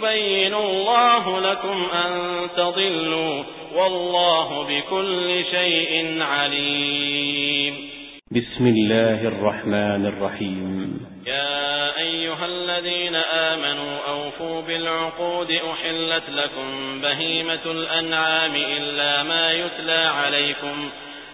يبين الله لكم أن تضلوا والله بكل شيء عليم. بسم الله الرحمن الرحيم. يا أيها الذين آمنوا أوفوا بالعقود أحلت لكم بهيمة الأنعام إلا ما يتلى عليكم